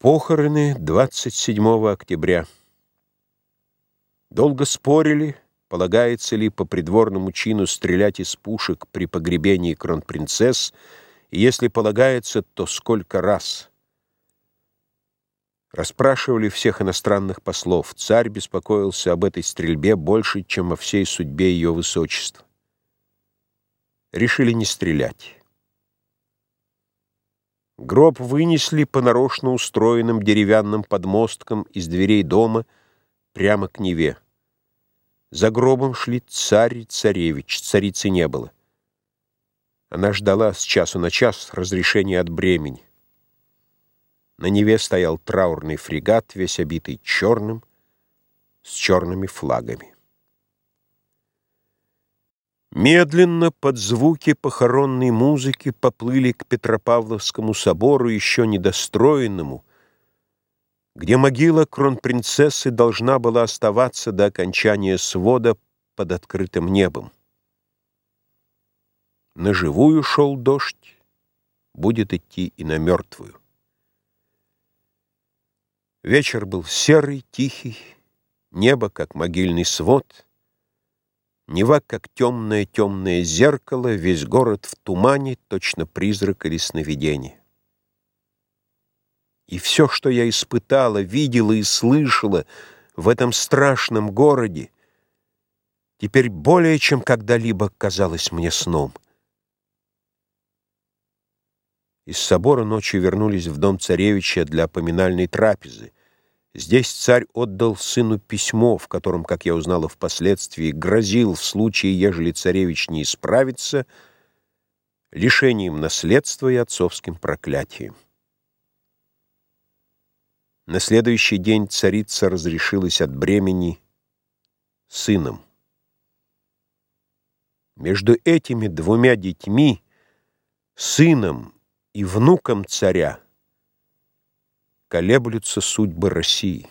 Похороны 27 октября. Долго спорили, полагается ли по придворному чину стрелять из пушек при погребении кронпринцесс, и если полагается, то сколько раз. Расспрашивали всех иностранных послов. Царь беспокоился об этой стрельбе больше, чем о всей судьбе ее высочества. Решили не стрелять. Гроб вынесли по нарочно устроенным деревянным подмосткам из дверей дома прямо к Неве. За гробом шли царь и царевич, царицы не было. Она ждала с часу на час разрешения от бремени. На Неве стоял траурный фрегат, весь обитый черным, с черными флагами. Медленно под звуки похоронной музыки поплыли к Петропавловскому собору, еще недостроенному, где могила кронпринцессы должна была оставаться до окончания свода под открытым небом. На живую шел дождь, будет идти и на мертвую. Вечер был серый, тихий, небо, как могильный свод — Нева, как темное-темное зеркало, весь город в тумане, точно призрак или сновидение. И все, что я испытала, видела и слышала в этом страшном городе, теперь более чем когда-либо казалось мне сном. Из собора ночью вернулись в дом царевича для поминальной трапезы. Здесь царь отдал сыну письмо, в котором, как я узнала впоследствии, грозил в случае, ежели царевич не исправится, лишением наследства и отцовским проклятием. На следующий день царица разрешилась от бремени сыном. Между этими двумя детьми, сыном и внуком царя, колеблются судьбы России.